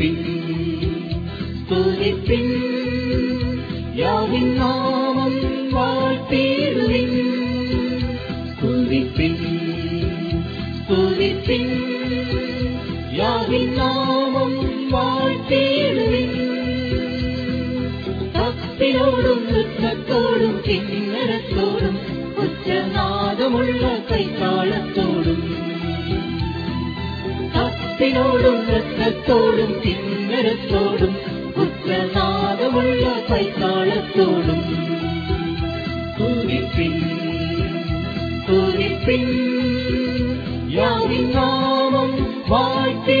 துதிப்பின் துதிப்பின் யாவின் நாமம் வாழ்த்தீருவின் துதிப்பின் துதிப்பின் யாவின் நாமம் வாழ்த்தீருவின் தப்பிலோடும் துக்கத்தோடும் கிண்ணரத்தோடும் உச்சநாதமுள்ள கைத்தாளத்தோடும் ரத்தத்தினோடும் ரத்தத்தோடும் திண்ணரத்தோடும் புத்தநாதமுள்ள பைத்தாளத்தோடும். பூரிப்பின் பூரிப்பின் யாவின் நாமம் வாழ்த்தே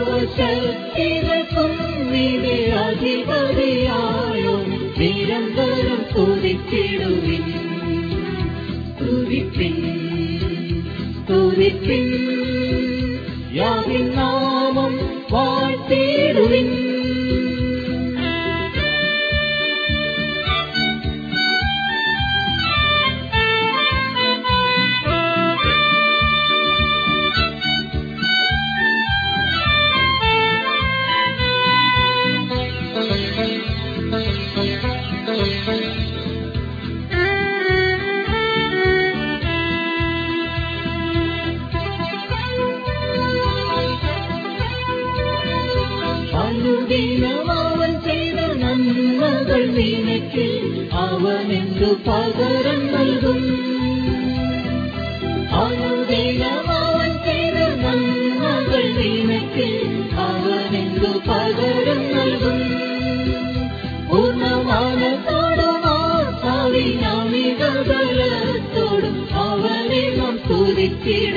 സർവശക്തികൾക്കും വിനയാധിപതിയായോ നിരന്തരം തുതിക്കിടുവിൻ തുതിപ്പിൻ തുതിപ്പിൻ യാവിൻ നാമം அனுதினமாவன் செய்த நன்மகள் நினைக்கு அவன் என்று பகரன் நல்கும் அனுதினமாவன் செய்த நன்மகள் நினைக்கு அவன் என்று பகரன் நல்கும் பூர்ணமான தோடுமாவினாமிதலத்தோடும் அவனை நாம் துதித்திட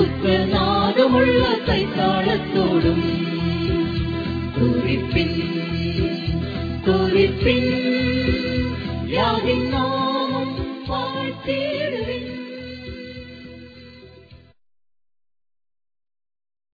ഉച്ചനാദമുള്ള കൈത്താളത്തോടും തുരിപ്പിൻ തുരിപ്പിൻ യാവിൻ നാമം വാഴ്ത്തിയിടുവിൻ